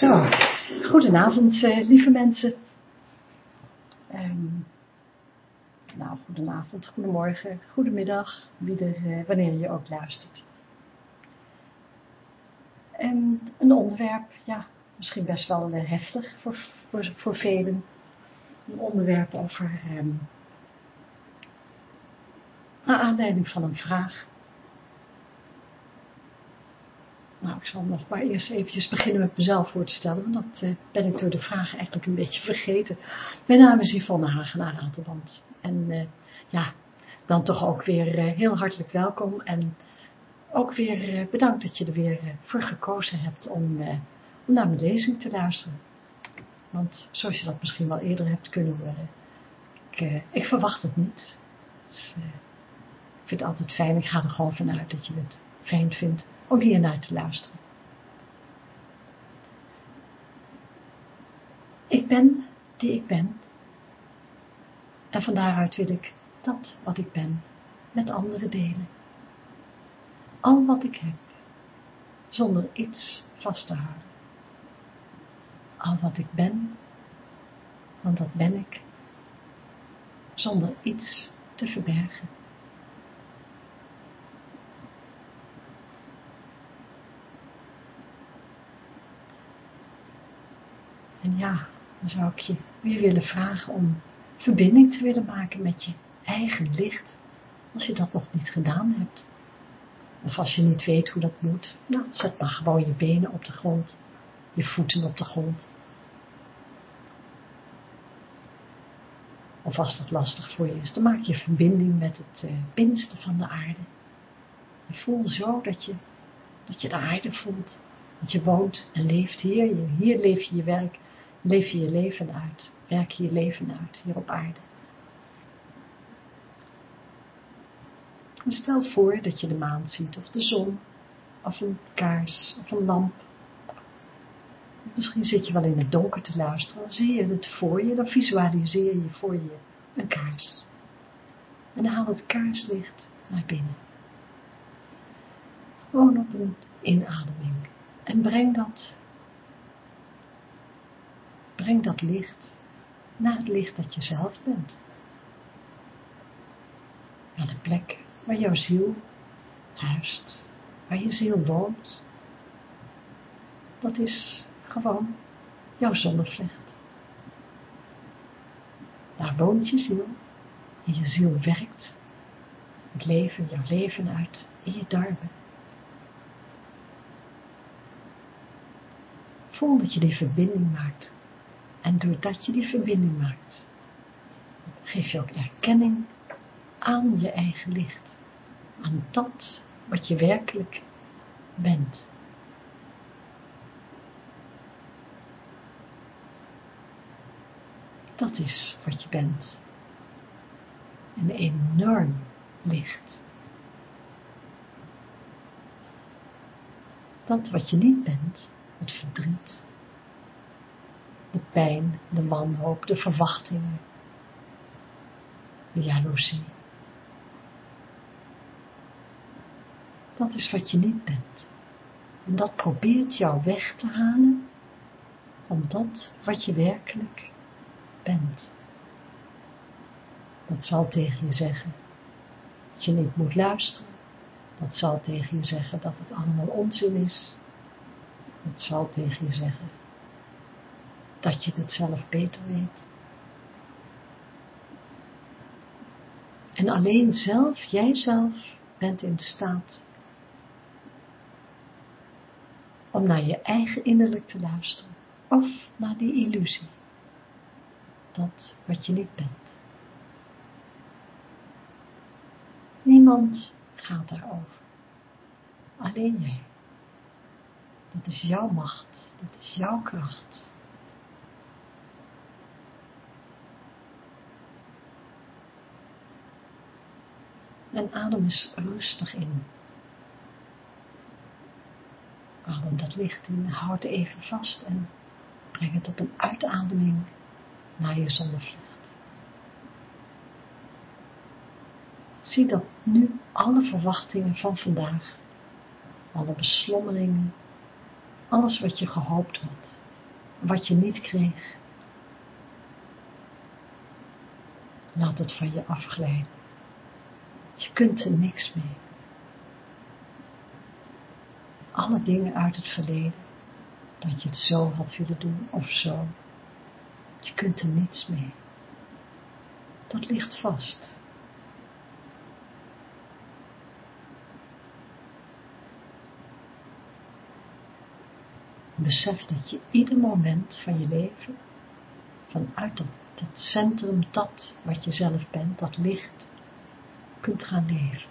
Zo, goedenavond uh, lieve mensen. Um, nou, goedenavond, goedemorgen, goedemiddag, wie er, uh, wanneer je ook luistert. Um, een onderwerp, ja, misschien best wel uh, heftig voor, voor, voor velen. Een onderwerp over, um, naar aanleiding van een vraag Nou, ik zal nog maar eerst eventjes beginnen met mezelf voor te stellen, want dat uh, ben ik door de vraag eigenlijk een beetje vergeten. Mijn naam is Yvonne Hagenaar Ratelband. En uh, ja, dan toch ook weer uh, heel hartelijk welkom en ook weer bedankt dat je er weer voor gekozen hebt om, om naar mijn lezing te luisteren. Want zoals je dat misschien wel eerder hebt kunnen horen, ik, ik verwacht het niet. Dus, ik vind het altijd fijn, ik ga er gewoon vanuit dat je het fijn vindt om hier naar te luisteren. Ik ben die ik ben. En van daaruit wil ik dat wat ik ben met anderen delen. Al wat ik heb, zonder iets vast te houden. Al wat ik ben, want dat ben ik, zonder iets te verbergen. En ja, dan zou ik je weer willen vragen om verbinding te willen maken met je eigen licht, als je dat nog niet gedaan hebt. Of als je niet weet hoe dat moet, nou, zet maar gewoon je benen op de grond, je voeten op de grond. Of als dat lastig voor je is, dan maak je verbinding met het uh, binnenste van de aarde. Je voelt zo dat je, dat je de aarde voelt. Dat je woont en leeft hier. Hier leef je je werk Leef je je leven uit. Werk je je leven uit hier op aarde. Stel voor dat je de maan ziet, of de zon, of een kaars, of een lamp. Misschien zit je wel in het donker te luisteren, dan zie je het voor je, dan visualiseer je voor je een kaars. En haal het kaarslicht naar binnen. Gewoon op een inademing. En breng dat breng dat licht naar het licht dat je zelf bent. Naar de plek waar jouw ziel huist, waar je ziel woont. Dat is gewoon jouw zonnevlecht. Daar woont je ziel en je ziel werkt het leven, jouw leven uit in je darmen. Voel dat je die verbinding maakt en doordat je die verbinding maakt, geef je ook erkenning aan je eigen licht. Aan dat wat je werkelijk bent. Dat is wat je bent. Een enorm licht. Dat wat je niet bent, het verdriet, de pijn, de wanhoop, de verwachtingen, de jaloezie. Dat is wat je niet bent. En dat probeert jou weg te halen van dat wat je werkelijk bent. Dat zal tegen je zeggen dat je niet moet luisteren. Dat zal tegen je zeggen dat het allemaal onzin is. Dat zal tegen je zeggen dat je het zelf beter weet. En alleen zelf, jijzelf, bent in staat om naar je eigen innerlijk te luisteren of naar die illusie, dat wat je niet bent. Niemand gaat daarover, alleen jij. Dat is jouw macht, dat is jouw kracht. En adem eens rustig in. Adem dat licht in, houd even vast en breng het op een uitademing naar je zonnevlucht. Zie dat nu alle verwachtingen van vandaag, alle beslommeringen, alles wat je gehoopt had, wat je niet kreeg. Laat het van je afglijden. Je kunt er niks mee. Alle dingen uit het verleden, dat je het zo had willen doen of zo, je kunt er niets mee. Dat ligt vast. Besef dat je ieder moment van je leven, vanuit dat, centrum, dat wat je zelf bent, dat licht, kunt gaan leven.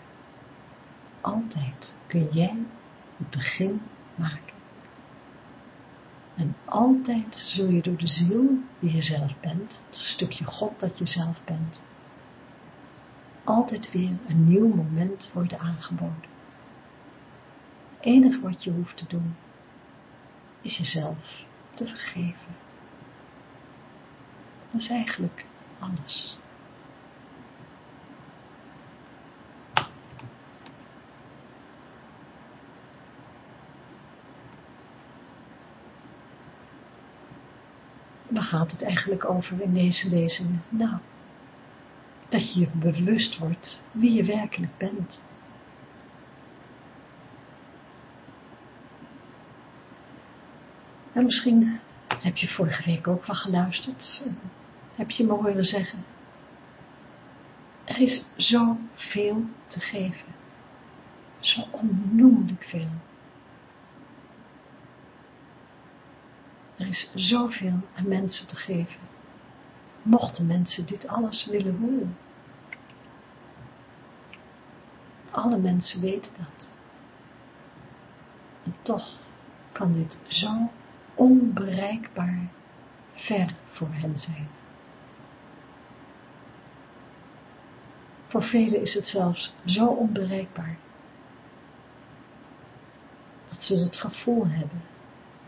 Altijd kun jij het begin maken. En altijd zul je door de ziel die je zelf bent, het stukje God dat je zelf bent, altijd weer een nieuw moment worden aangeboden. Het enige wat je hoeft te doen, is jezelf te vergeven. Dat is eigenlijk alles. Waar gaat het eigenlijk over in deze lezingen? Nou, dat je je bewust wordt wie je werkelijk bent. En misschien heb je vorige week ook wel geluisterd. Heb je me horen zeggen. Er is zoveel te geven. Zo onnoemelijk veel. Is zoveel aan mensen te geven. Mochten mensen dit alles willen horen. Alle mensen weten dat. En toch kan dit zo onbereikbaar ver voor hen zijn. Voor velen is het zelfs zo onbereikbaar dat ze het gevoel hebben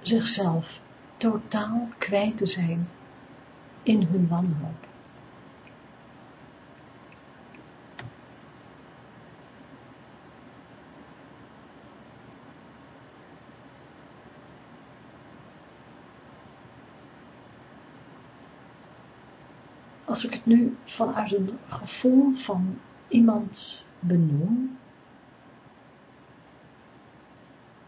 zichzelf totaal kwijt te zijn in hun wanhoop. als ik het nu vanuit een gevoel van iemand benoem,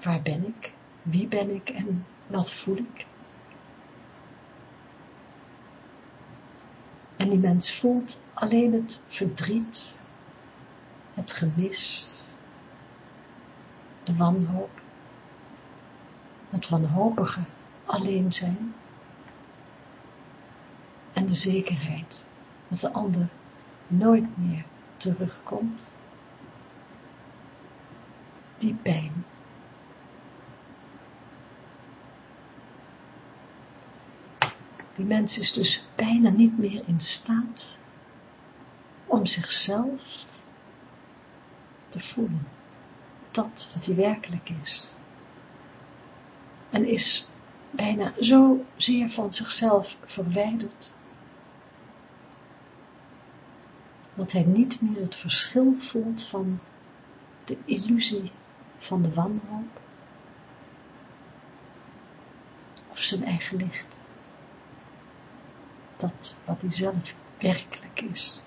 waar ben ik, wie ben ik en wat voel ik? En die mens voelt alleen het verdriet, het gemis, de wanhoop, het wanhopige alleen zijn en de zekerheid dat de ander nooit meer terugkomt. Die pijn. Die mens is dus bijna niet meer in staat om zichzelf te voelen. Dat wat hij werkelijk is. En is bijna zo zeer van zichzelf verwijderd dat hij niet meer het verschil voelt van de illusie van de wanhoop of zijn eigen licht. Wat hij zelf werkelijk is.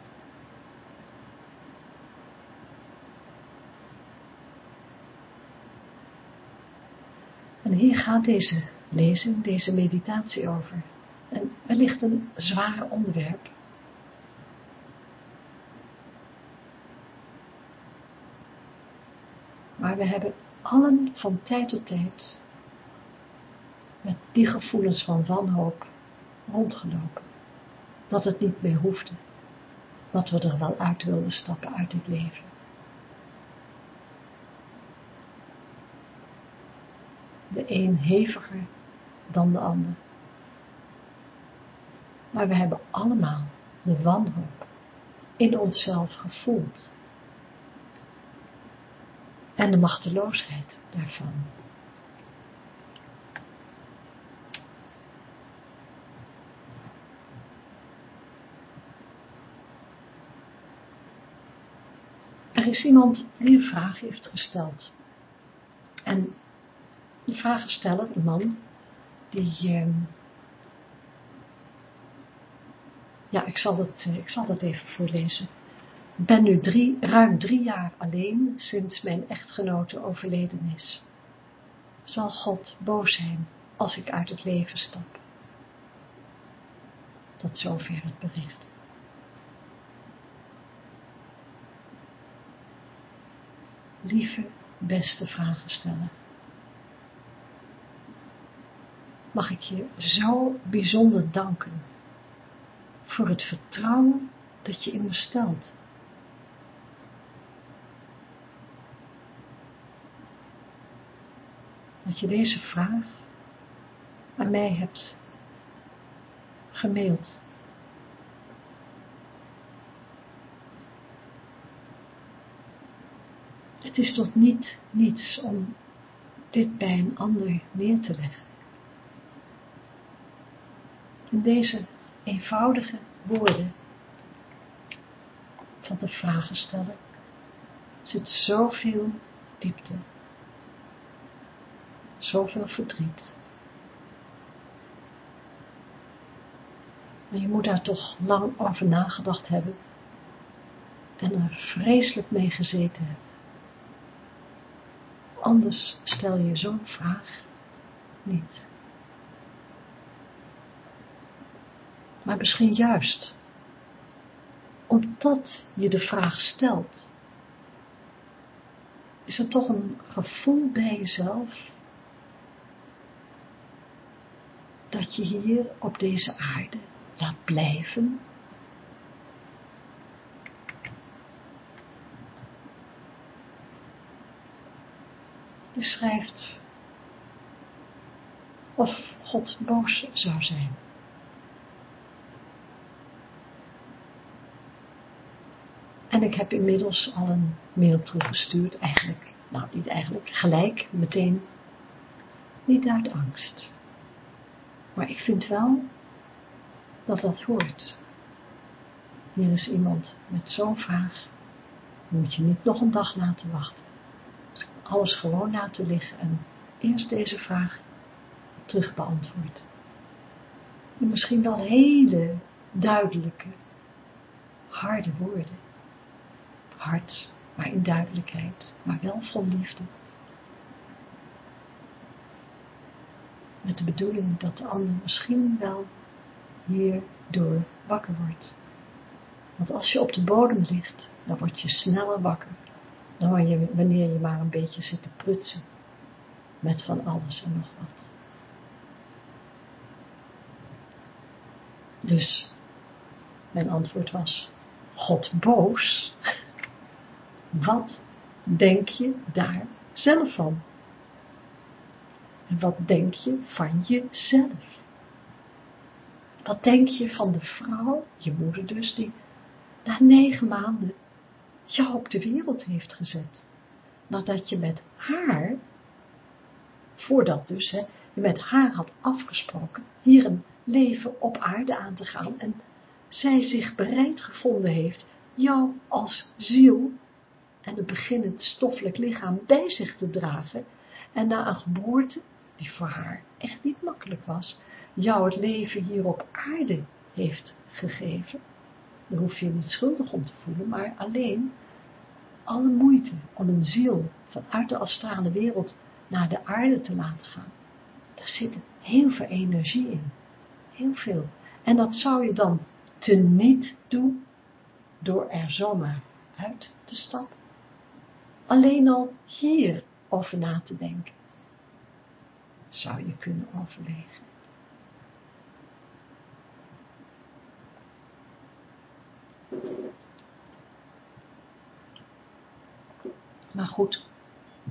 En hier gaat deze lezing, deze meditatie over. En wellicht een zware onderwerp. Maar we hebben allen van tijd tot tijd met die gevoelens van wanhoop rondgelopen. Dat het niet meer hoefde. Dat we er wel uit wilden stappen uit dit leven. De een heviger dan de ander. Maar we hebben allemaal de wanhoop in onszelf gevoeld en de machteloosheid daarvan. Er is iemand die een vraag heeft gesteld. En die vragensteller, een man, die... Ehm, ja, ik zal, dat, eh, ik zal dat even voorlezen. Ik ben nu ruim drie jaar alleen sinds mijn echtgenote overleden is. Zal God boos zijn als ik uit het leven stap? Tot zover het bericht. Lieve, beste vragensteller. Mag ik je zo bijzonder danken voor het vertrouwen dat je in me stelt. Dat je deze vraag aan mij hebt gemaild. Het is tot niet niets om dit bij een ander neer te leggen. In deze eenvoudige woorden van de vragen stellen zit zoveel diepte, zoveel verdriet. Maar je moet daar toch lang over nagedacht hebben en er vreselijk mee gezeten hebben. Anders stel je zo'n vraag niet. maar misschien juist omdat je de vraag stelt, is er toch een gevoel bij jezelf dat je hier op deze aarde laat blijven. Je schrijft of God boos zou zijn. En ik heb inmiddels al een mail teruggestuurd, eigenlijk, nou niet eigenlijk, gelijk, meteen, niet uit angst. Maar ik vind wel dat dat hoort. Hier is iemand met zo'n vraag, moet je niet nog een dag laten wachten. Alles gewoon laten liggen en eerst deze vraag terug beantwoord. En misschien wel hele duidelijke, harde woorden hard, maar in duidelijkheid, maar wel vol liefde. Met de bedoeling dat de ander misschien wel hierdoor wakker wordt. Want als je op de bodem ligt, dan word je sneller wakker dan wanneer je maar een beetje zit te prutsen met van alles en nog wat. Dus, mijn antwoord was, God boos? Wat denk je daar zelf van? En wat denk je van jezelf? Wat denk je van de vrouw, je moeder dus, die na negen maanden jou op de wereld heeft gezet? Nadat je met haar, voordat dus, hè, je met haar had afgesproken, hier een leven op aarde aan te gaan en zij zich bereid gevonden heeft jou als ziel en een beginnend stoffelijk lichaam bij zich te dragen en na een geboorte, die voor haar echt niet makkelijk was, jou het leven hier op aarde heeft gegeven. Daar hoef je je niet schuldig om te voelen, maar alleen alle moeite om een ziel vanuit de astrale wereld naar de aarde te laten gaan. Daar zit heel veel energie in. Heel veel. En dat zou je dan teniet doen door er zomaar uit te stappen alleen al hier over na te denken, zou je kunnen overwegen. Maar goed,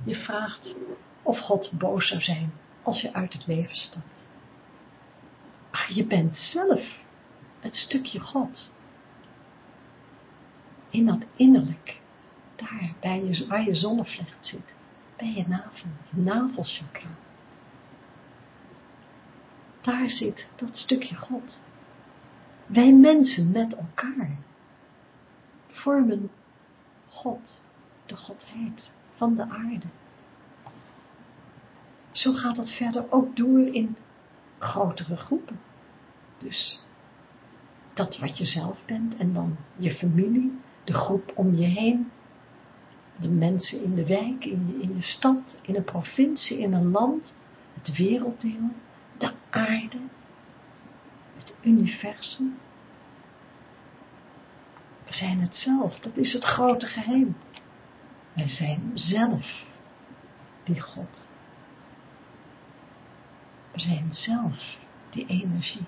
je vraagt of God boos zou zijn als je uit het leven stapt. Maar je bent zelf het stukje God. In dat innerlijk daar, bij je, waar je zonnevlecht zit, bij je navel, je navelchakra. Daar zit dat stukje God. Wij mensen met elkaar vormen God, de Godheid van de aarde. Zo gaat het verder ook door in grotere groepen. Dus dat wat je zelf bent en dan je familie, de groep om je heen, de mensen in de wijk, in je, in je stad, in een provincie, in een land, het werelddeel, de aarde, het universum. We zijn het zelf, dat is het grote geheim. Wij zijn zelf die God. We zijn zelf die energie.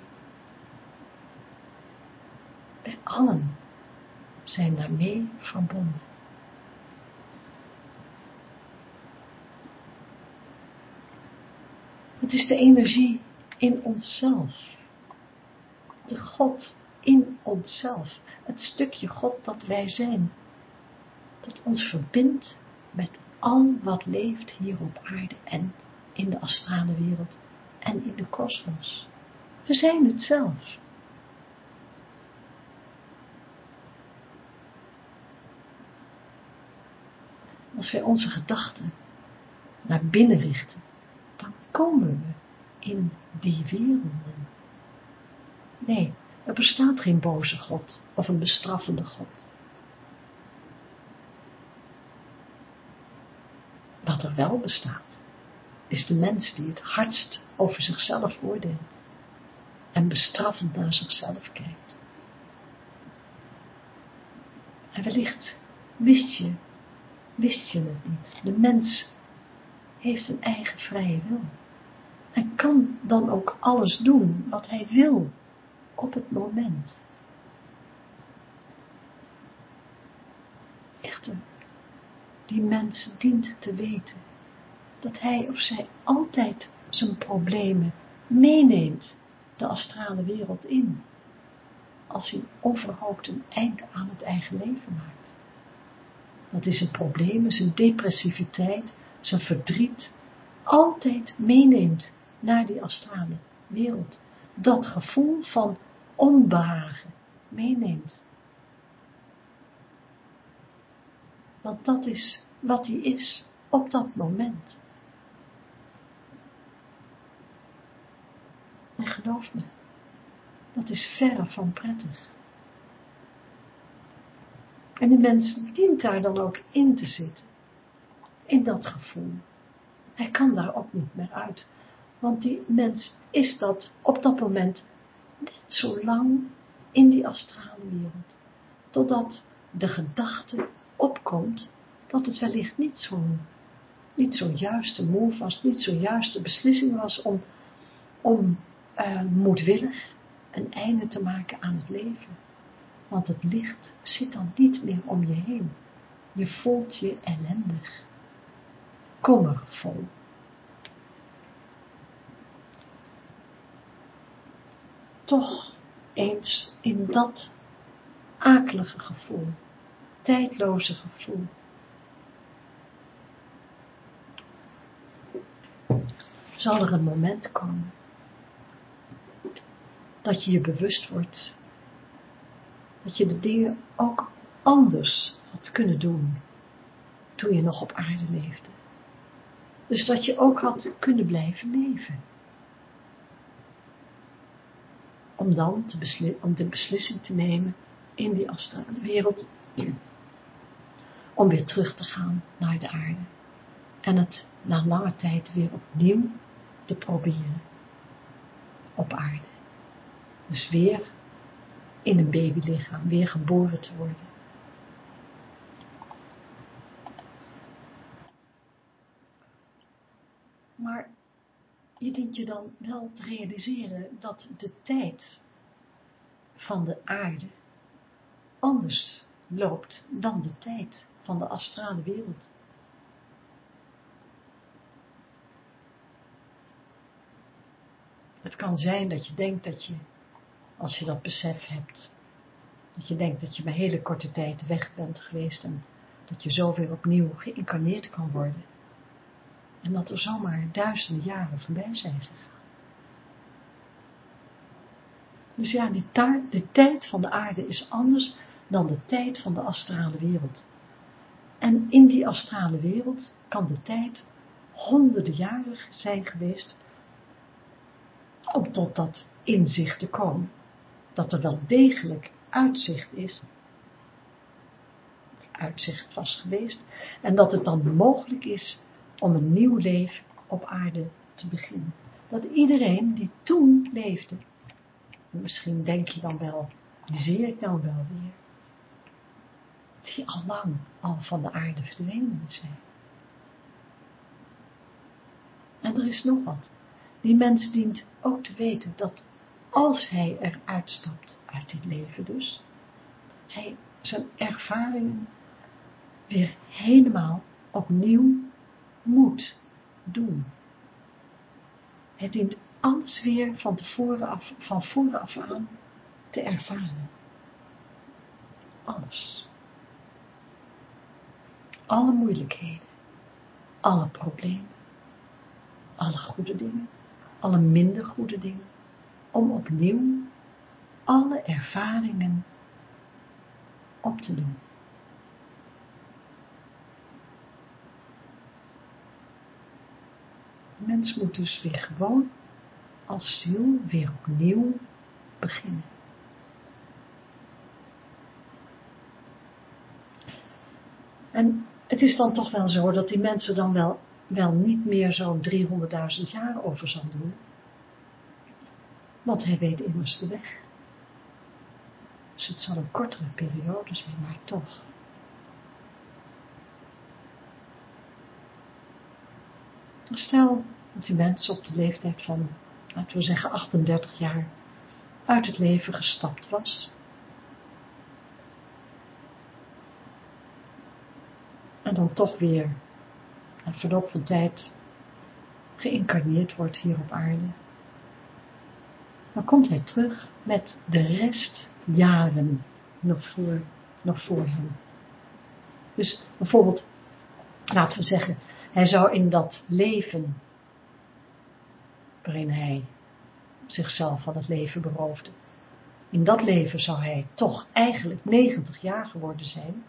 Wij allen zijn daarmee verbonden. Het is de energie in onszelf. De God in onszelf. Het stukje God dat wij zijn. Dat ons verbindt met al wat leeft hier op aarde en in de astrale wereld en in de kosmos. We zijn het zelf. Als wij onze gedachten naar binnen richten, dan komen we in die werelden. Nee, er bestaat geen boze God of een bestraffende God. Wat er wel bestaat, is de mens die het hardst over zichzelf oordeelt en bestraffend naar zichzelf kijkt. En wellicht wist je, wist je het niet. De mens heeft een eigen vrije wil en kan dan ook alles doen wat hij wil op het moment. Echter, die mens dient te weten dat hij of zij altijd zijn problemen meeneemt de astrale wereld in, als hij onverhoopt een eind aan het eigen leven maakt. Dat is zijn problemen, zijn depressiviteit, zijn verdriet, altijd meeneemt naar die astrale wereld. Dat gevoel van onbehagen meeneemt. Want dat is wat hij is op dat moment. En geloof me, dat is verre van prettig. En de mens dient daar dan ook in te zitten, in dat gevoel. Hij kan daar ook niet meer uit, want die mens is dat op dat moment net zo lang in die astrale wereld, totdat de gedachte opkomt dat het wellicht niet zo, niet zo juiste move was, niet zo juiste beslissing was om, om uh, moedwillig een einde te maken aan het leven. Want het licht zit dan niet meer om je heen. Je voelt je ellendig, kommervol. Toch eens in dat akelige gevoel, tijdloze gevoel, zal er een moment komen dat je je bewust wordt dat je de dingen ook anders had kunnen doen toen je nog op aarde leefde. Dus dat je ook had kunnen blijven leven. Om dan te om de beslissing te nemen in die astrale wereld, om weer terug te gaan naar de aarde. En het na lange tijd weer opnieuw te proberen op aarde. Dus weer in een babylichaam, weer geboren te worden. Maar je dient je dan wel te realiseren dat de tijd van de aarde anders loopt dan de tijd van de astrale wereld. Het kan zijn dat je denkt dat je als je dat besef hebt. Dat je denkt dat je maar hele korte tijd weg bent geweest en dat je zo weer opnieuw geïncarneerd kan worden. En dat er zomaar duizenden jaren voorbij zijn gegaan. Dus ja, die tijd van de aarde is anders dan de tijd van de astrale wereld. En in die astrale wereld kan de tijd honderden jaren zijn geweest om tot dat inzicht te komen dat er wel degelijk uitzicht is, uitzicht was geweest, en dat het dan mogelijk is om een nieuw leven op aarde te beginnen. Dat iedereen die toen leefde, misschien denk je dan wel, zie ik dan wel weer, die al lang al van de aarde verdwenen zijn. En er is nog wat. Die mens dient ook te weten dat als hij eruit stapt uit dit leven dus, hij zijn ervaringen weer helemaal opnieuw moet doen. Het dient alles weer van tevoren af, van voren af aan te ervaren. Alles. Alle moeilijkheden, alle problemen, alle goede dingen, alle minder goede dingen, om opnieuw alle ervaringen op te doen. Mens moet dus weer gewoon als ziel weer opnieuw beginnen. En het is dan toch wel zo dat die mensen dan wel, wel niet meer zo'n 300.000 jaar over zal doen. Want hij weet immers de weg. Dus het zal een kortere periode zijn, maar toch. Stel dat die mensen op de leeftijd van, laten we zeggen 38 jaar, uit het leven gestapt was. Dan toch weer, na verloop van tijd, geïncarneerd wordt hier op aarde. Dan komt hij terug met de rest jaren nog voor, nog voor hem. Dus bijvoorbeeld, laten we zeggen, hij zou in dat leven, waarin hij zichzelf van het leven beroofde, in dat leven zou hij toch eigenlijk 90 jaar geworden zijn.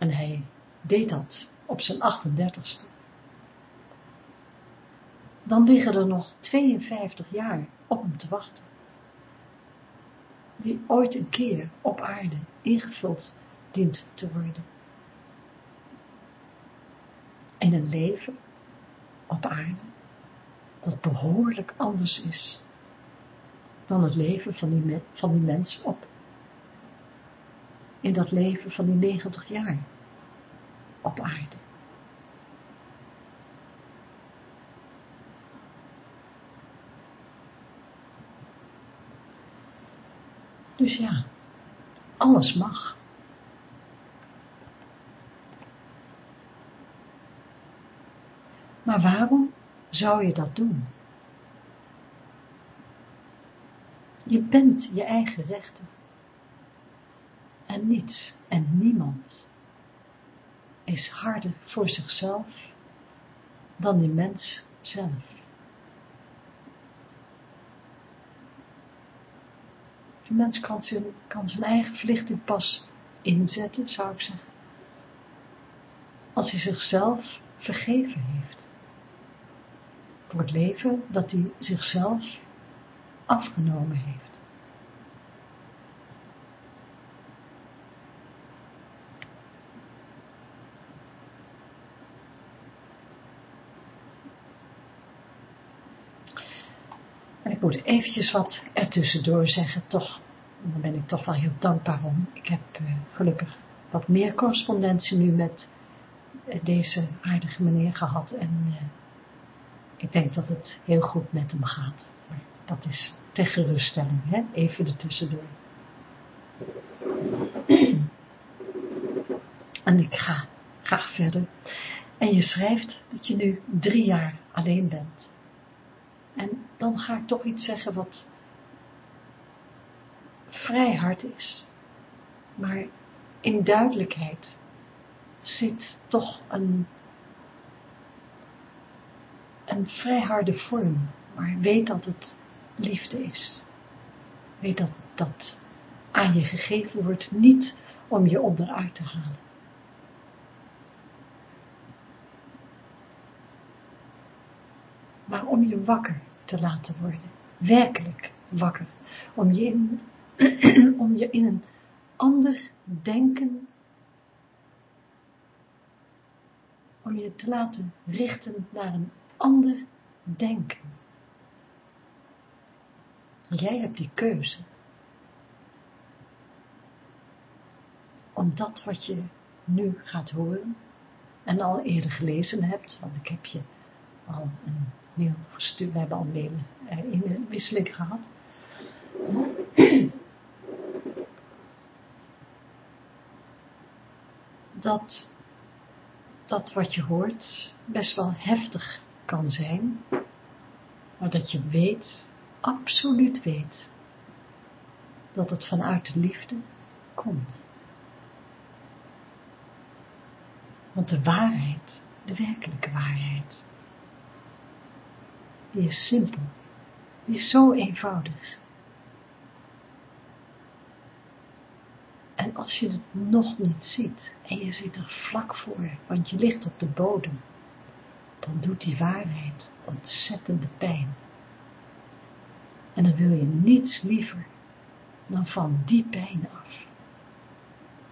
En hij deed dat op zijn 38ste. Dan liggen er nog 52 jaar op hem te wachten. Die ooit een keer op aarde ingevuld dient te worden in een leven op aarde dat behoorlijk anders is dan het leven van die, van die mens op in dat leven van die 90 jaar op aarde. Dus ja, alles mag. Maar waarom zou je dat doen? Je bent je eigen rechter. En niets en niemand is harder voor zichzelf dan die mens zelf. De mens kan zijn, kan zijn eigen verlichting pas inzetten, zou ik zeggen, als hij zichzelf vergeven heeft voor het leven dat hij zichzelf afgenomen heeft. En ik moet eventjes wat ertussendoor zeggen, toch, daar ben ik toch wel heel dankbaar om. Ik heb uh, gelukkig wat meer correspondentie nu met uh, deze aardige meneer gehad en uh, ik denk dat het heel goed met hem gaat. Dat is ter geruststelling, hè? even ertussendoor. En ik ga graag verder. En je schrijft dat je nu drie jaar alleen bent. Dan ga ik toch iets zeggen wat vrij hard is. Maar in duidelijkheid zit toch een een vrij harde vorm, maar weet dat het liefde is. Weet dat dat aan je gegeven wordt, niet om je onderuit te halen. Maar om je wakker te laten worden, werkelijk wakker. Om je in, om je in een ander denken, om je te laten richten naar een ander denken. Jij hebt die keuze. Om dat wat je nu gaat horen en al eerder gelezen hebt, want ik heb je al een mail gestuurd, we hebben al mailen eh, in een wisseling gehad. Dat, dat wat je hoort best wel heftig kan zijn, maar dat je weet, absoluut weet, dat het vanuit de liefde komt. Want de waarheid, de werkelijke waarheid, die is simpel, die is zo eenvoudig. En als je het nog niet ziet en je zit er vlak voor, want je ligt op de bodem, dan doet die waarheid ontzettende pijn. En dan wil je niets liever dan van die pijn af.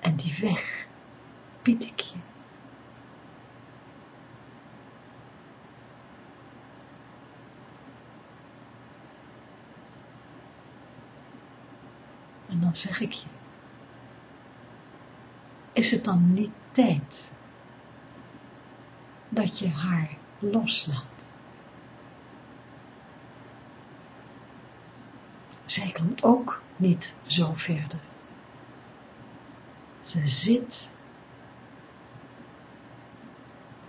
En die weg bied ik je. En dan zeg ik je, is het dan niet tijd dat je haar loslaat? Zij kan ook niet zo verder. Ze zit,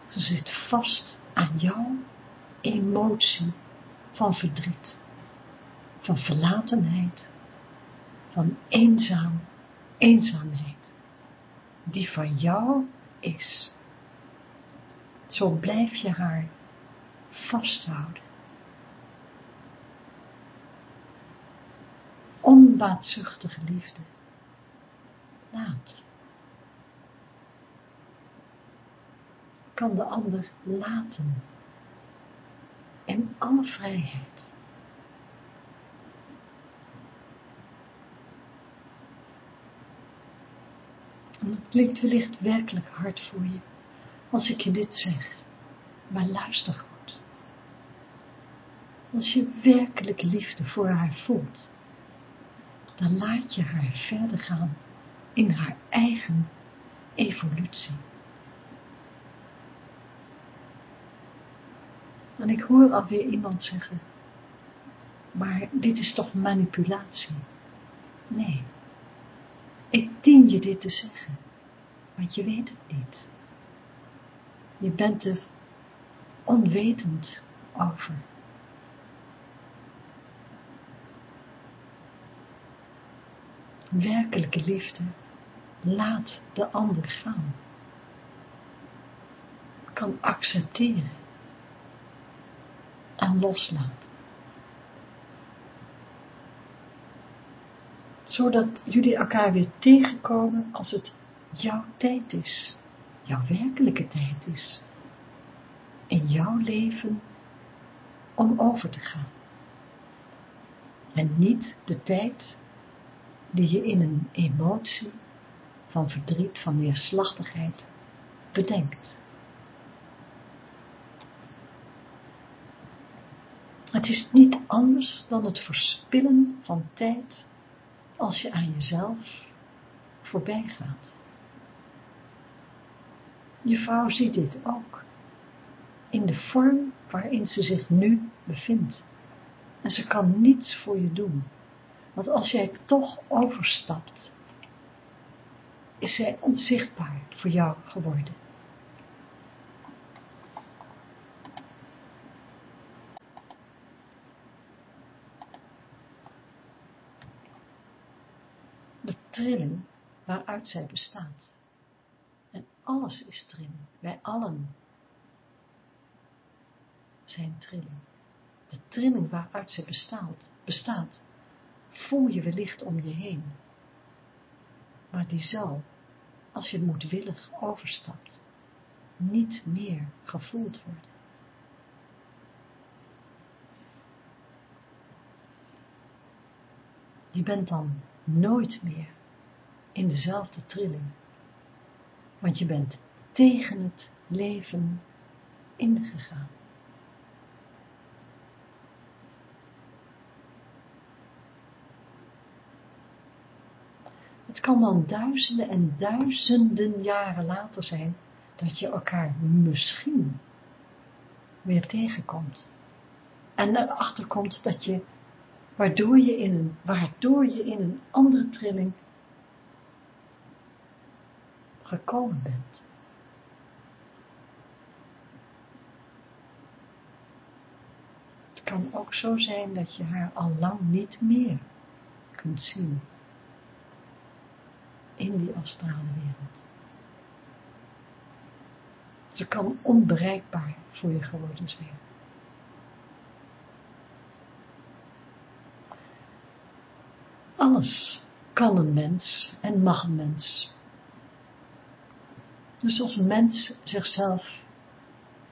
ze zit vast aan jouw emotie van verdriet, van verlatenheid, van eenzaam, eenzaamheid, die van jou is. Zo blijf je haar vasthouden. Onbaatzuchtige liefde. Laat. Kan de ander laten. In alle vrijheid. En het klinkt wellicht werkelijk hard voor je, als ik je dit zeg, maar luister goed. Als je werkelijk liefde voor haar voelt, dan laat je haar verder gaan in haar eigen evolutie. En ik hoor alweer iemand zeggen, maar dit is toch manipulatie? Nee, dien je dit te zeggen, want je weet het niet. Je bent er onwetend over. Werkelijke liefde laat de ander gaan. Kan accepteren en loslaten. Zodat jullie elkaar weer tegenkomen als het jouw tijd is, jouw werkelijke tijd is, in jouw leven om over te gaan. En niet de tijd die je in een emotie van verdriet, van neerslachtigheid bedenkt. Het is niet anders dan het verspillen van tijd als je aan jezelf voorbij gaat. Je vrouw ziet dit ook, in de vorm waarin ze zich nu bevindt. En ze kan niets voor je doen, want als jij toch overstapt, is zij onzichtbaar voor jou geworden. Trilling waaruit zij bestaat. En alles is trilling. Wij allen zijn trilling. De trilling waaruit zij bestaat, bestaat, voel je wellicht om je heen. Maar die zal, als je moedwillig overstapt, niet meer gevoeld worden. je bent dan nooit meer in dezelfde trilling. Want je bent tegen het leven ingegaan. Het kan dan duizenden en duizenden jaren later zijn dat je elkaar misschien weer tegenkomt. En erachter komt dat je, waardoor je in een, waardoor je in een andere trilling gekomen bent. Het kan ook zo zijn dat je haar al lang niet meer kunt zien in die astrale wereld. Ze kan onbereikbaar voor je geworden zijn. Alles kan een mens en mag een mens. Dus als een mens zichzelf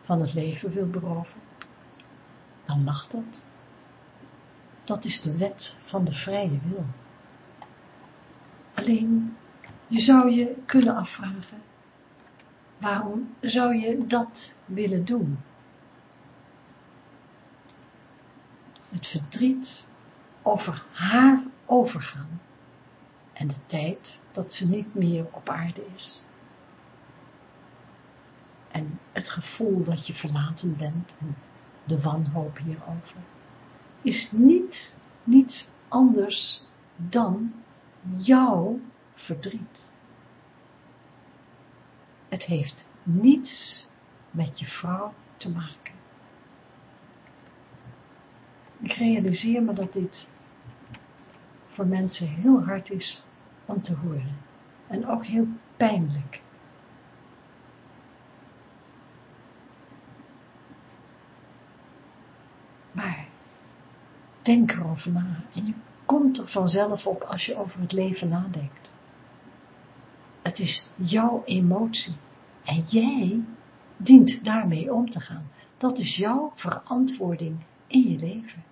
van het leven wil beroven, dan mag dat. Dat is de wet van de vrije wil. Alleen, je zou je kunnen afvragen, waarom zou je dat willen doen? Het verdriet over haar overgaan en de tijd dat ze niet meer op aarde is. En het gevoel dat je verlaten bent en de wanhoop hierover, is niet niets anders dan jouw verdriet. Het heeft niets met je vrouw te maken. Ik realiseer me dat dit voor mensen heel hard is om te horen. En ook heel pijnlijk. Maar denk erover na en je komt er vanzelf op als je over het leven nadenkt. Het is jouw emotie en jij dient daarmee om te gaan. Dat is jouw verantwoording in je leven.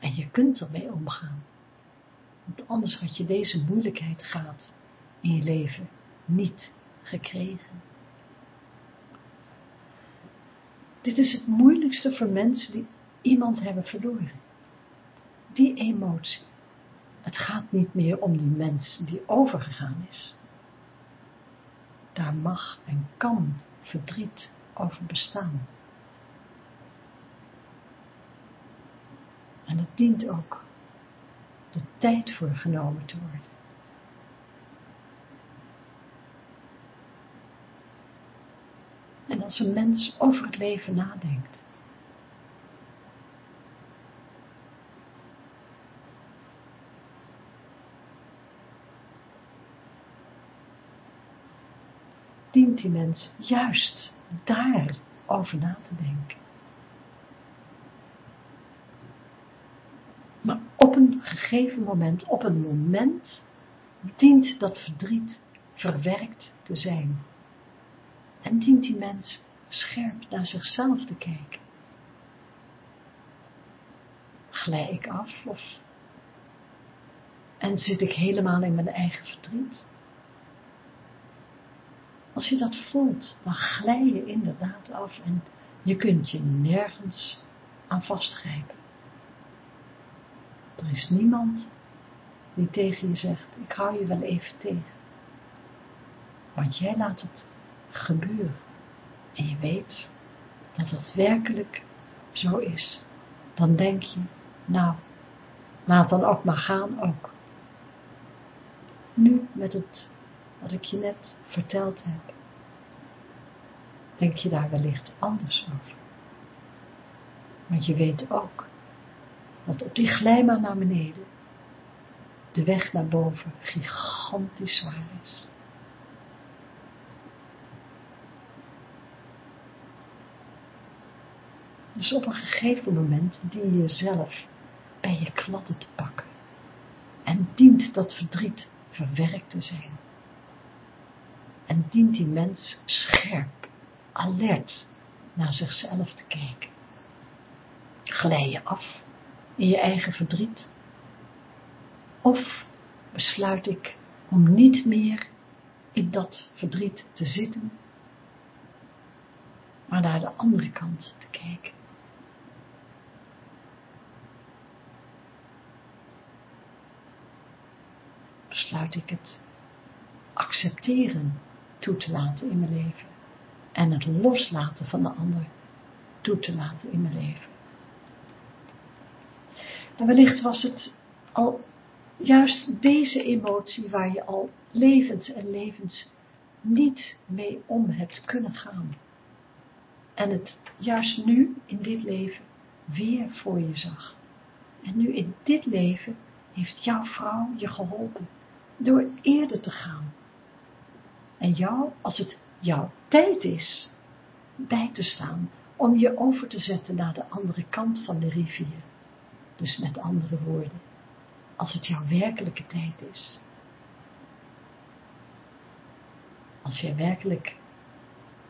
En je kunt ermee omgaan. Want anders had je deze moeilijkheid gehad in je leven niet gekregen. Dit is het moeilijkste voor mensen die iemand hebben verloren. Die emotie. Het gaat niet meer om die mens die overgegaan is. Daar mag en kan verdriet over bestaan. En dat dient ook de tijd voor genomen te worden. En als een mens over het leven nadenkt, dient die mens juist daar over na te denken. Maar op een gegeven moment, op een moment, dient dat verdriet verwerkt te zijn. En dient die mens scherp naar zichzelf te kijken. Glij ik af of en zit ik helemaal in mijn eigen verdriet? Als je dat voelt, dan glij je inderdaad af en je kunt je nergens aan vastgrijpen. Er is niemand die tegen je zegt, ik hou je wel even tegen. Want jij laat het gebeuren. En je weet dat het werkelijk zo is. Dan denk je, nou, laat dan ook maar gaan ook. Nu met het wat ik je net verteld heb, denk je daar wellicht anders over. Want je weet ook dat op die glijbaan naar beneden de weg naar boven gigantisch zwaar is. Dus op een gegeven moment dien je jezelf bij je kladden te pakken en dient dat verdriet verwerkt te zijn. En dient die mens scherp, alert naar zichzelf te kijken. Glij je af in je eigen verdriet? Of besluit ik om niet meer in dat verdriet te zitten, maar naar de andere kant te kijken? Besluit ik het accepteren toe te laten in mijn leven en het loslaten van de ander toe te laten in mijn leven. En wellicht was het al juist deze emotie waar je al levens en levens niet mee om hebt kunnen gaan. En het juist nu in dit leven weer voor je zag. En nu in dit leven heeft jouw vrouw je geholpen door eerder te gaan. En jou, als het jouw tijd is, bij te staan om je over te zetten naar de andere kant van de rivier. Dus met andere woorden, als het jouw werkelijke tijd is. Als jij werkelijk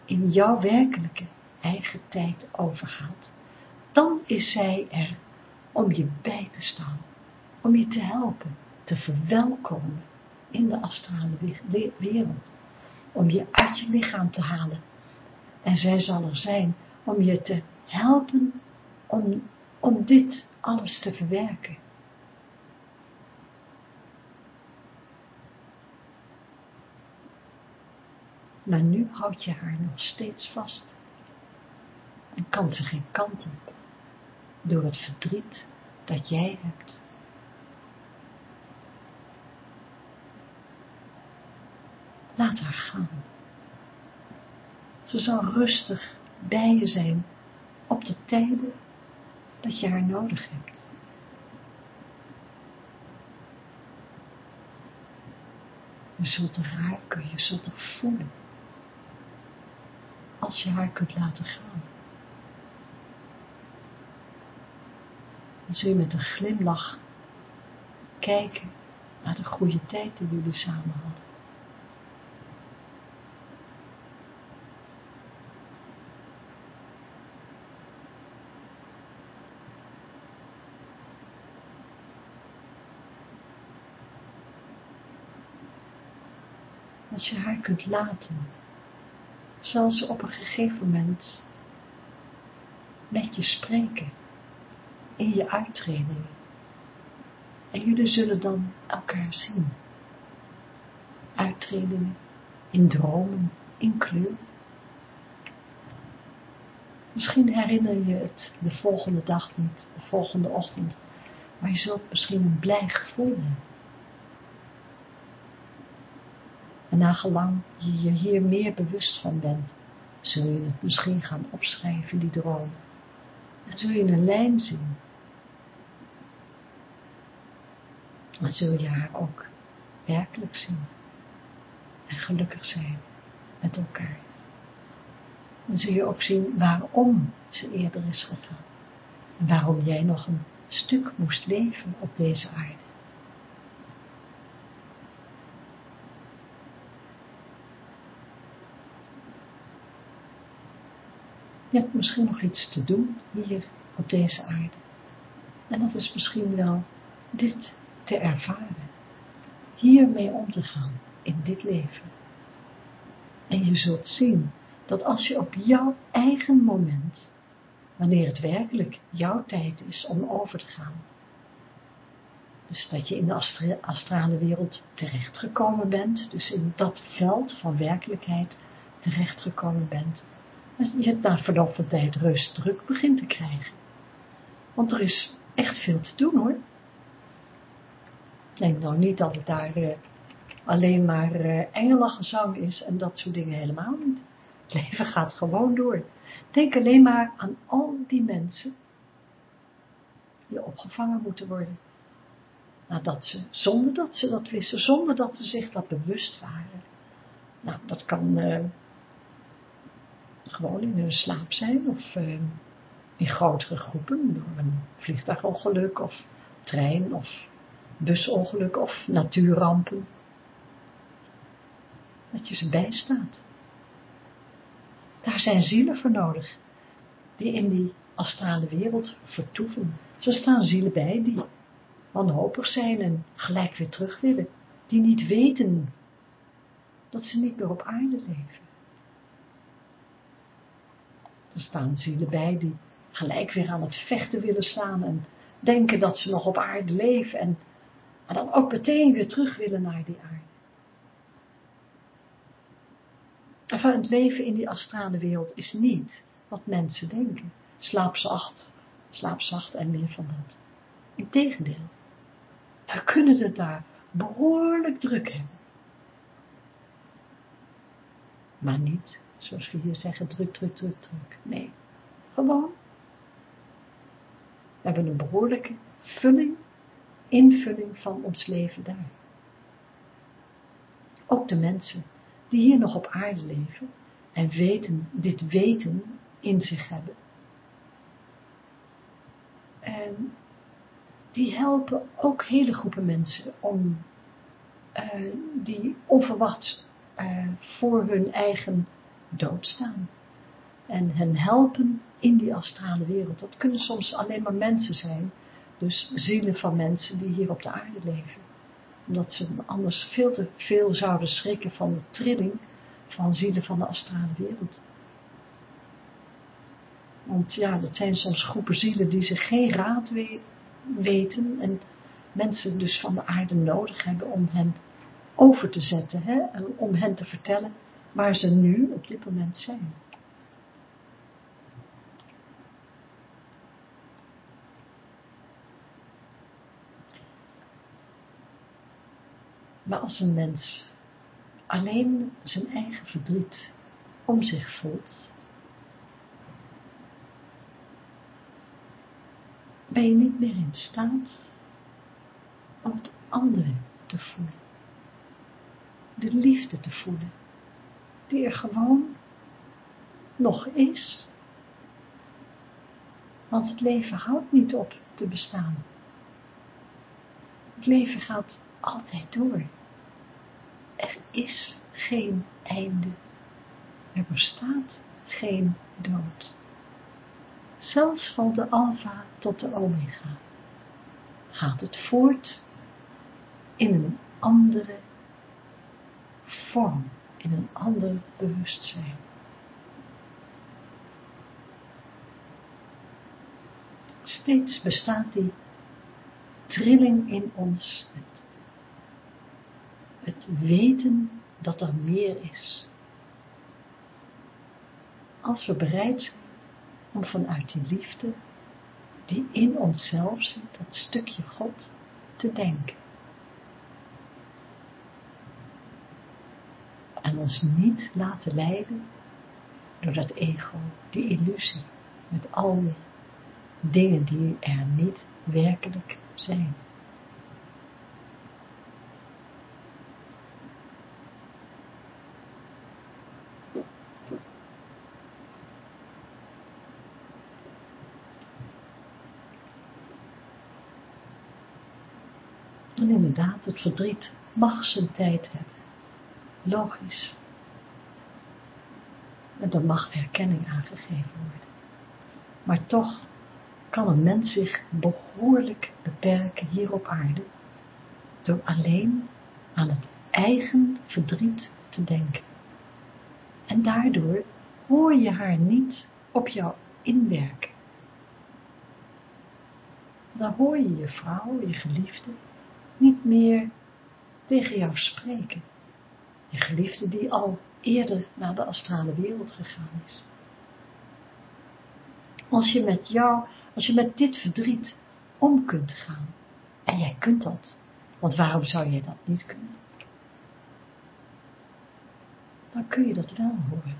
in jouw werkelijke eigen tijd overgaat, dan is zij er om je bij te staan, om je te helpen, te verwelkomen in de astrale wereld, om je uit je lichaam te halen. En zij zal er zijn om je te helpen om, om dit alles te verwerken. Maar nu houd je haar nog steeds vast en kan ze geen kant op door het verdriet dat jij hebt. Laat haar gaan. Ze zal rustig bij je zijn op de tijden dat je haar nodig hebt. Je zult er ruiken, je zult er voelen. Als je haar kunt laten gaan. Dan zul je met een glimlach kijken naar de goede tijd die jullie samen hadden. Als je haar kunt laten, zal ze op een gegeven moment met je spreken in je uittredingen. En jullie zullen dan elkaar zien. Uittredingen, in dromen, in kleur. Misschien herinner je het de volgende dag niet, de volgende ochtend, maar je zult misschien een blij gevoel hebben. En nagelang je je hier meer bewust van bent, zul je het misschien gaan opschrijven, die droom. En zul je een lijn zien. En zul je haar ook werkelijk zien. En gelukkig zijn met elkaar. Dan zul je ook zien waarom ze eerder is gegaan. En waarom jij nog een stuk moest leven op deze aarde. Je hebt misschien nog iets te doen hier op deze aarde. En dat is misschien wel dit te ervaren. Hiermee om te gaan in dit leven. En je zult zien dat als je op jouw eigen moment, wanneer het werkelijk jouw tijd is om over te gaan, dus dat je in de astrale wereld terechtgekomen bent, dus in dat veld van werkelijkheid terechtgekomen bent, dat je het na verloop van tijd rust druk begint te krijgen. Want er is echt veel te doen hoor. Denk nou niet dat het daar uh, alleen maar uh, engelengezang is en dat soort dingen helemaal niet. Het leven gaat gewoon door. Denk alleen maar aan al die mensen die opgevangen moeten worden. Nadat ze, zonder dat ze dat wisten, zonder dat ze zich dat bewust waren. Nou, dat kan uh, gewoon in hun slaap zijn of uh, in grotere groepen door een vliegtuigongeluk of trein of busongeluk of natuurrampen. Dat je ze bijstaat. Daar zijn zielen voor nodig die in die astrale wereld vertoeven. Zo staan zielen bij die wanhopig zijn en gelijk weer terug willen, die niet weten dat ze niet meer op aarde leven. Er staan zielen bij die gelijk weer aan het vechten willen staan en denken dat ze nog op aarde leven en, en dan ook meteen weer terug willen naar die aarde. Enfin, het leven in die astrale wereld is niet wat mensen denken. Slaapzacht, slaapzacht en meer van dat. Integendeel, we kunnen het daar behoorlijk druk hebben. Maar niet, zoals we hier zeggen, druk, druk, druk, druk. Nee, gewoon. We hebben een behoorlijke vulling, invulling van ons leven daar. Ook de mensen die hier nog op aarde leven en weten, dit weten in zich hebben. En die helpen ook hele groepen mensen om uh, die onverwachts uh, voor hun eigen dood staan. En hen helpen in die astrale wereld. Dat kunnen soms alleen maar mensen zijn. Dus zielen van mensen die hier op de aarde leven omdat ze anders veel te veel zouden schrikken van de trilling van zielen van de astrale wereld. Want ja, dat zijn soms groepen zielen die zich geen raad weten en mensen dus van de aarde nodig hebben om hen over te zetten, hè, om hen te vertellen waar ze nu op dit moment zijn. Maar als een mens alleen zijn eigen verdriet om zich voelt, ben je niet meer in staat om het andere te voelen. De liefde te voelen, die er gewoon nog is. Want het leven houdt niet op te bestaan. Het leven gaat altijd door. Er is geen einde. Er bestaat geen dood. Zelfs van de alfa tot de omega gaat het voort in een andere vorm, in een ander bewustzijn. Steeds bestaat die trilling in ons, het het weten dat er meer is. Als we bereid zijn om vanuit die liefde, die in onszelf zit, dat stukje God, te denken. En niet laten leiden door dat ego, die illusie, met al die dingen die er niet werkelijk zijn. inderdaad, het verdriet mag zijn tijd hebben. Logisch. En er mag erkenning aangegeven worden. Maar toch kan een mens zich behoorlijk beperken hier op aarde door alleen aan het eigen verdriet te denken. En daardoor hoor je haar niet op jou inwerken. Dan hoor je je vrouw, je geliefde, niet meer tegen jou spreken. Je geliefde die al eerder naar de astrale wereld gegaan is. Als je met jou, als je met dit verdriet om kunt gaan, en jij kunt dat, want waarom zou jij dat niet kunnen? Dan kun je dat wel horen.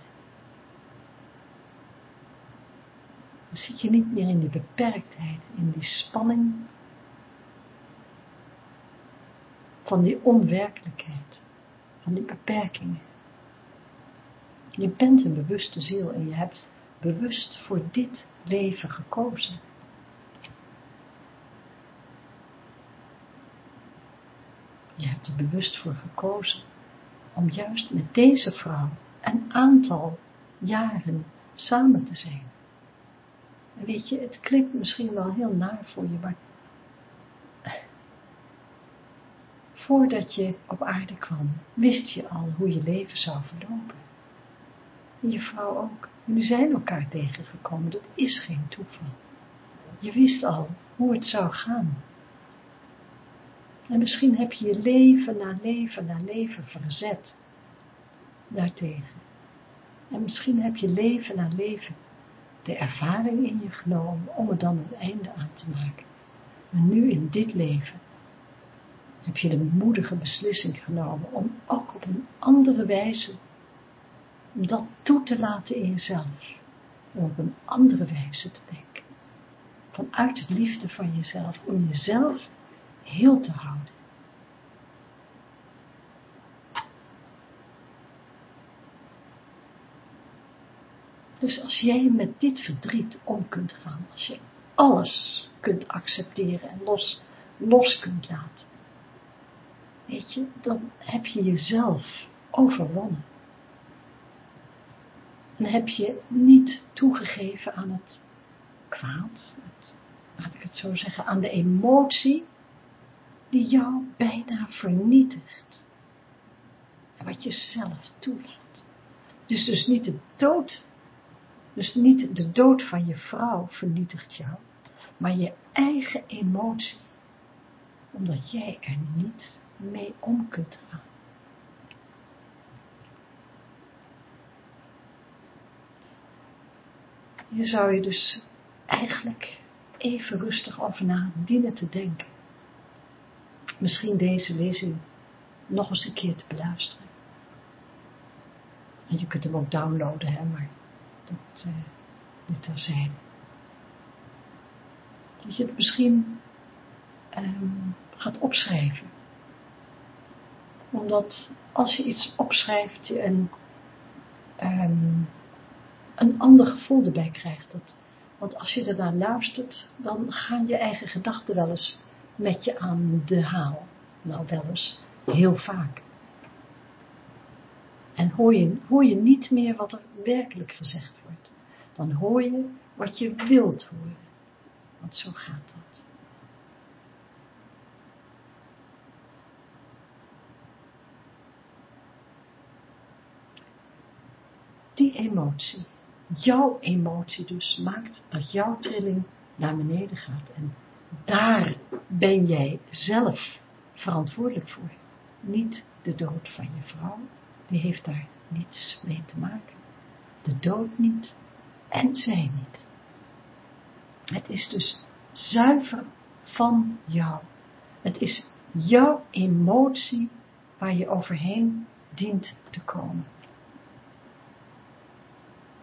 Dan zit je niet meer in die beperktheid, in die spanning van die onwerkelijkheid, van die beperkingen. Je bent een bewuste ziel en je hebt bewust voor dit leven gekozen. Je hebt er bewust voor gekozen om juist met deze vrouw een aantal jaren samen te zijn. En weet je, het klinkt misschien wel heel naar voor je, maar voordat je op aarde kwam, wist je al hoe je leven zou verlopen. En je vrouw ook. Jullie zijn elkaar tegengekomen, dat is geen toeval. Je wist al hoe het zou gaan. En misschien heb je je leven na leven na leven verzet daartegen. En misschien heb je leven na leven de ervaring in je genomen om er dan een einde aan te maken. Maar nu in dit leven heb je de moedige beslissing genomen om ook op een andere wijze dat toe te laten in jezelf. Om op een andere wijze te denken. Vanuit het liefde van jezelf, om jezelf heel te houden. Dus als jij met dit verdriet om kunt gaan, als je alles kunt accepteren en los, los kunt laten, weet je, dan heb je jezelf overwonnen. Dan heb je niet toegegeven aan het kwaad, het, laat ik het zo zeggen, aan de emotie die jou bijna vernietigt. En wat je zelf toelaat. Dus dus niet de dood, dus niet de dood van je vrouw vernietigt jou, maar je eigen emotie, omdat jij er niet mee om kunt gaan. Je zou je dus eigenlijk even rustig over na dienen te denken. Misschien deze lezing nog eens een keer te beluisteren. En je kunt hem ook downloaden, hè, maar dat, uh, dit terzijde. Dat je het misschien um, gaat opschrijven omdat als je iets opschrijft, je een, um, een ander gevoel erbij krijgt. Dat, want als je ernaar luistert, dan gaan je eigen gedachten wel eens met je aan de haal. Nou, wel eens, heel vaak. En hoor je, hoor je niet meer wat er werkelijk gezegd wordt. Dan hoor je wat je wilt horen. Want zo gaat dat. die emotie, jouw emotie dus, maakt dat jouw trilling naar beneden gaat. En daar ben jij zelf verantwoordelijk voor. Niet de dood van je vrouw, die heeft daar niets mee te maken. De dood niet en zij niet. Het is dus zuiver van jou. Het is jouw emotie waar je overheen dient te komen.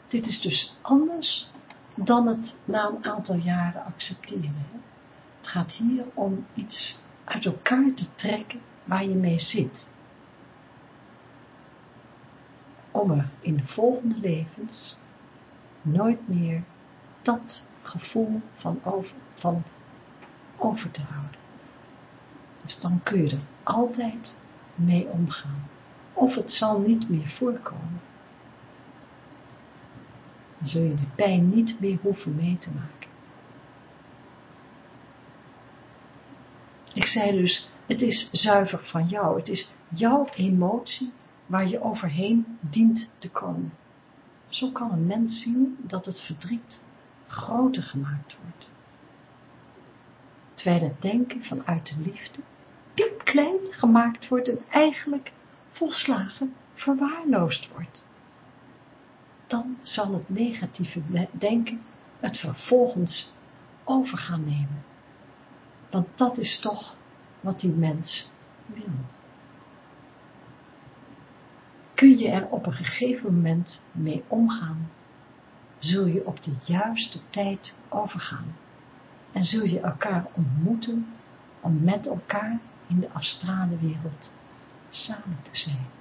Dit is dus anders dan het na een aantal jaren accepteren. Het gaat hier om iets uit elkaar te trekken waar je mee zit. Om er in de volgende levens nooit meer dat gevoel van van over te houden. Dus dan kun je er altijd mee omgaan. Of het zal niet meer voorkomen. Dan zul je de pijn niet meer hoeven mee te maken. Ik zei dus, het is zuiver van jou. Het is jouw emotie waar je overheen dient te komen. Zo kan een mens zien dat het verdriet groter gemaakt wordt. Terwijl het denken vanuit de liefde piepklein gemaakt wordt en eigenlijk volslagen verwaarloosd wordt dan zal het negatieve denken het vervolgens over gaan nemen. Want dat is toch wat die mens wil. Kun je er op een gegeven moment mee omgaan, zul je op de juiste tijd overgaan en zul je elkaar ontmoeten om met elkaar in de astrale wereld samen te zijn.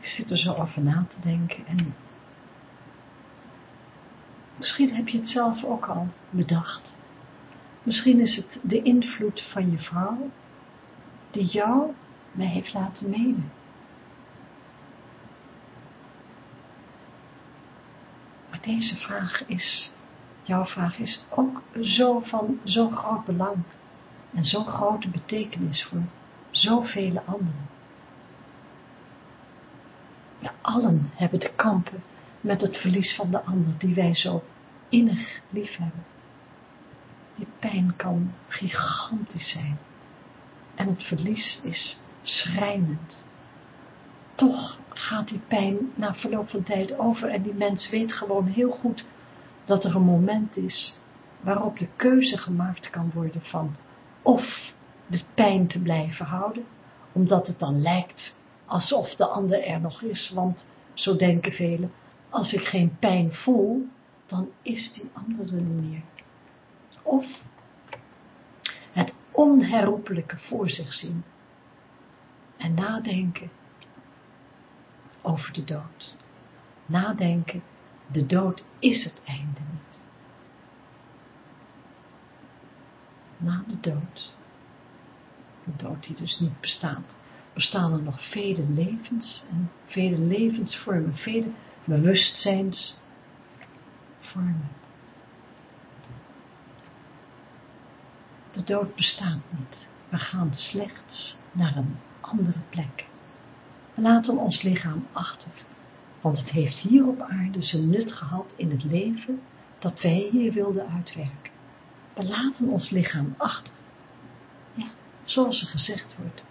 Zit er zo over na te denken en Misschien heb je het zelf ook al bedacht. Misschien is het de invloed van je vrouw die jou mij heeft laten menen. Maar deze vraag is, jouw vraag is ook zo van zo'n groot belang en zo'n grote betekenis voor zoveel anderen. Allen hebben te kampen met het verlies van de ander die wij zo innig lief hebben. Die pijn kan gigantisch zijn en het verlies is schrijnend. Toch gaat die pijn na verloop van tijd over en die mens weet gewoon heel goed dat er een moment is waarop de keuze gemaakt kan worden van of de pijn te blijven houden, omdat het dan lijkt alsof de ander er nog is, want zo denken velen, als ik geen pijn voel, dan is die ander er niet meer. Of het onherroepelijke voor zich zien en nadenken over de dood. Nadenken, de dood is het einde niet. Na de dood, de dood die dus niet bestaat, bestaan er nog vele levens en vele levensvormen, vele bewustzijnsvormen. De dood bestaat niet. We gaan slechts naar een andere plek. We laten ons lichaam achter, want het heeft hier op aarde zijn nut gehad in het leven dat wij hier wilden uitwerken. We laten ons lichaam achter. Ja, zoals er gezegd wordt,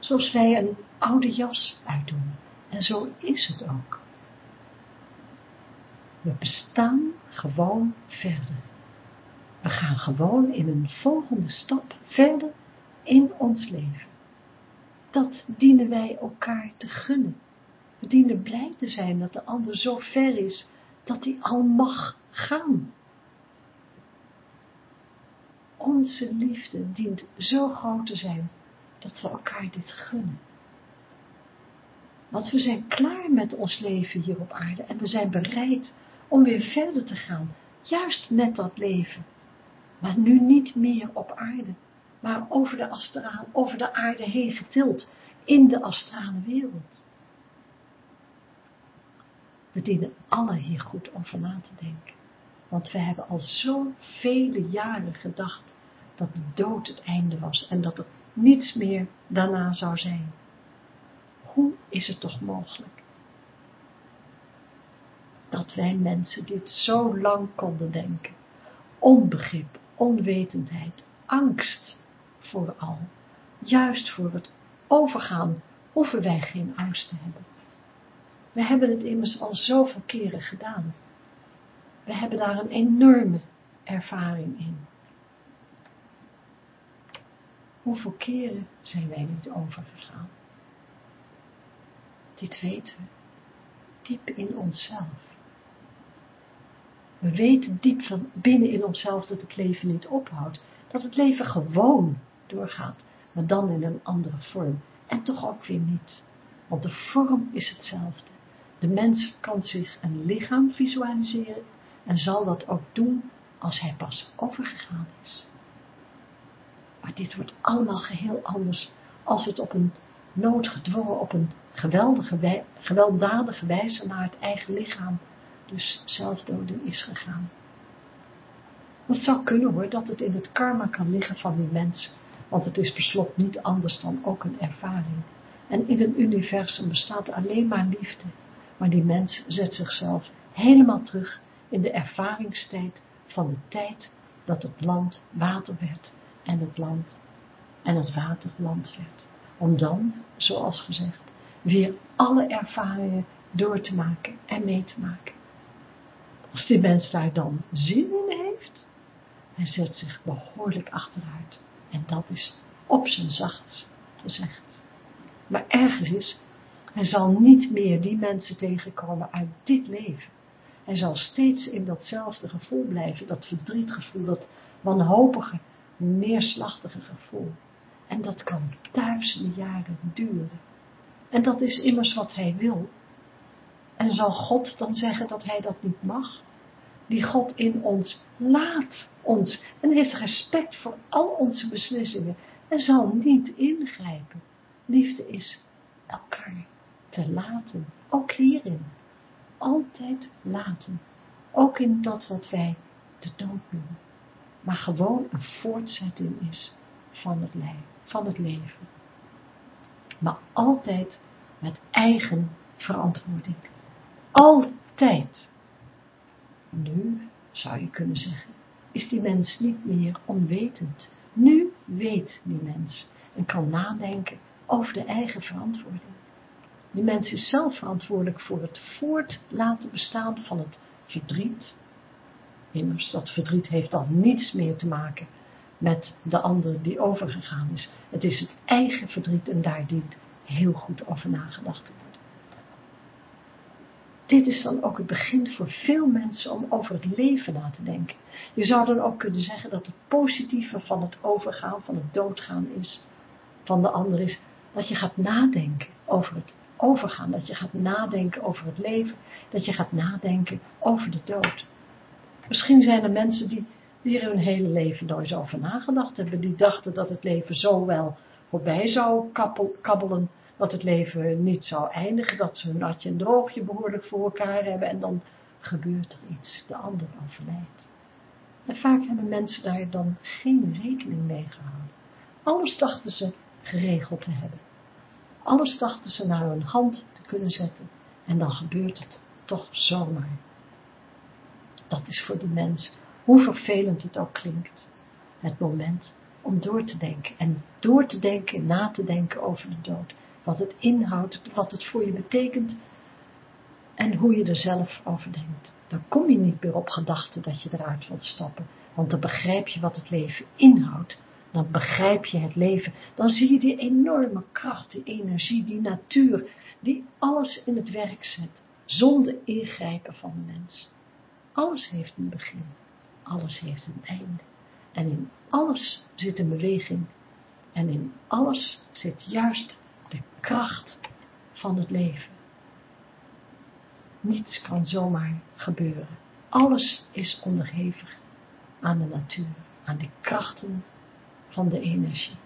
zoals wij een oude jas uitdoen. En zo is het ook. We bestaan gewoon verder. We gaan gewoon in een volgende stap verder in ons leven. Dat dienen wij elkaar te gunnen. We dienen blij te zijn dat de ander zo ver is, dat hij al mag gaan. Onze liefde dient zo groot te zijn, dat we elkaar dit gunnen. Want we zijn klaar met ons leven hier op aarde en we zijn bereid om weer verder te gaan, juist met dat leven. Maar nu niet meer op aarde, maar over de, astraal, over de aarde heen getild, in de astrale wereld. We dienen alle hier goed over na te denken, want we hebben al zo vele jaren gedacht dat de dood het einde was en dat er niets meer daarna zou zijn. Hoe is het toch mogelijk? Dat wij mensen dit zo lang konden denken. Onbegrip, onwetendheid, angst vooral. Juist voor het overgaan hoeven wij geen angst te hebben. We hebben het immers al zoveel keren gedaan. We hebben daar een enorme ervaring in. Hoeveel keren zijn wij niet overgegaan? Dit weten we, diep in onszelf. We weten diep van binnen in onszelf dat het leven niet ophoudt, dat het leven gewoon doorgaat, maar dan in een andere vorm. En toch ook weer niet, want de vorm is hetzelfde. De mens kan zich een lichaam visualiseren en zal dat ook doen als hij pas overgegaan is. Maar dit wordt allemaal geheel anders als het op een noodgedwongen, op een geweldige, gewelddadige wijze naar het eigen lichaam, dus zelfdoding, is gegaan. Het zou kunnen hoor, dat het in het karma kan liggen van die mens, want het is beslot niet anders dan ook een ervaring. En in een universum bestaat alleen maar liefde, maar die mens zet zichzelf helemaal terug in de ervaringstijd van de tijd dat het land water werd en het land en het water land werd. Om dan, zoals gezegd, weer alle ervaringen door te maken en mee te maken. Als die mens daar dan zin in heeft, hij zet zich behoorlijk achteruit. En dat is op zijn zachtst gezegd. Maar erger is, hij zal niet meer die mensen tegenkomen uit dit leven. Hij zal steeds in datzelfde gevoel blijven, dat verdrietgevoel, dat wanhopige, neerslachtige gevoel. En dat kan duizenden jaren duren. En dat is immers wat hij wil. En zal God dan zeggen dat hij dat niet mag? die God in ons laat ons en heeft respect voor al onze beslissingen en zal niet ingrijpen. Liefde is elkaar te laten, ook hierin. Altijd laten, ook in dat wat wij de dood noemen, maar gewoon een voortzetting is van het, van het leven. Maar altijd met eigen verantwoording. Altijd. Nu, zou je kunnen zeggen, is die mens niet meer onwetend. Nu weet die mens en kan nadenken over de eigen verantwoording. Die mens is zelf verantwoordelijk voor het voort laten bestaan van het verdriet. Immers, dat verdriet heeft dan niets meer te maken met de ander die overgegaan is. Het is het eigen verdriet en daar dient heel goed over nagedacht te worden. Dit is dan ook het begin voor veel mensen om over het leven na te denken. Je zou dan ook kunnen zeggen dat het positieve van het overgaan, van het doodgaan is, van de ander is, dat je gaat nadenken over het overgaan, dat je gaat nadenken over het leven, dat je gaat nadenken over de dood. Misschien zijn er mensen die, die er hun hele leven nooit over nagedacht hebben, die dachten dat het leven zo wel voorbij zou kabbelen, dat het leven niet zou eindigen, dat ze een natje en droogje behoorlijk voor elkaar hebben en dan gebeurt er iets, de ander overlijdt. En vaak hebben mensen daar dan geen rekening mee gehouden. Alles dachten ze geregeld te hebben. Alles dachten ze naar hun hand te kunnen zetten en dan gebeurt het toch zomaar. Dat is voor die mens, hoe vervelend het ook klinkt, het moment om door te denken en door te denken, na te denken over de dood wat het inhoudt, wat het voor je betekent en hoe je er zelf over denkt. Dan kom je niet meer op gedachten dat je eruit wilt stappen, want dan begrijp je wat het leven inhoudt. Dan begrijp je het leven, dan zie je die enorme kracht, die energie, die natuur, die alles in het werk zet, zonder ingrijpen van de mens. Alles heeft een begin, alles heeft een einde. En in alles zit een beweging. En in alles zit juist de kracht van het leven. Niets kan zomaar gebeuren. Alles is onderhevig aan de natuur, aan de krachten van de energie.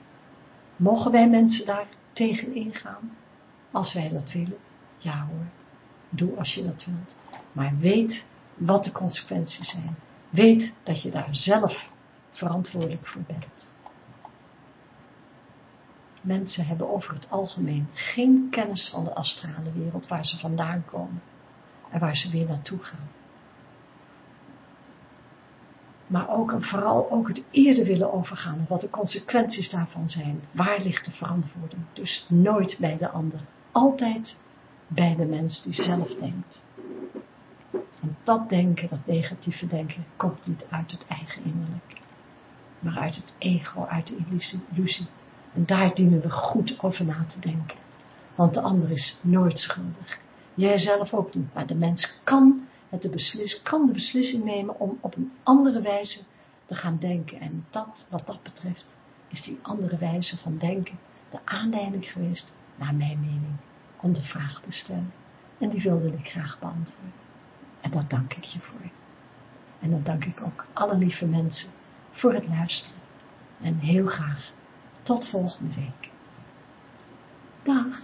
Mogen wij mensen daar tegen ingaan? Als wij dat willen? Ja hoor, doe als je dat wilt. Maar weet wat de consequenties zijn. Weet dat je daar zelf verantwoordelijk voor bent. Mensen hebben over het algemeen geen kennis van de astrale wereld waar ze vandaan komen en waar ze weer naartoe gaan. Maar ook en vooral ook het eerder willen overgaan en wat de consequenties daarvan zijn. Waar ligt de verantwoording? Dus nooit bij de ander. Altijd bij de mens die zelf denkt. Dat denken, dat negatieve denken, komt niet uit het eigen innerlijk. Maar uit het ego, uit de illusie en daar dienen we goed over na te denken. Want de ander is nooit schuldig. Jij zelf ook niet. Maar de mens kan, het de, kan de beslissing nemen om op een andere wijze te gaan denken. En dat, wat dat betreft, is die andere wijze van denken de aanleiding geweest, naar mijn mening, om de vraag te stellen. En die wilde ik graag beantwoorden. En daar dank ik je voor. En dan dank ik ook alle lieve mensen voor het luisteren. En heel graag tot volgende week. Dag.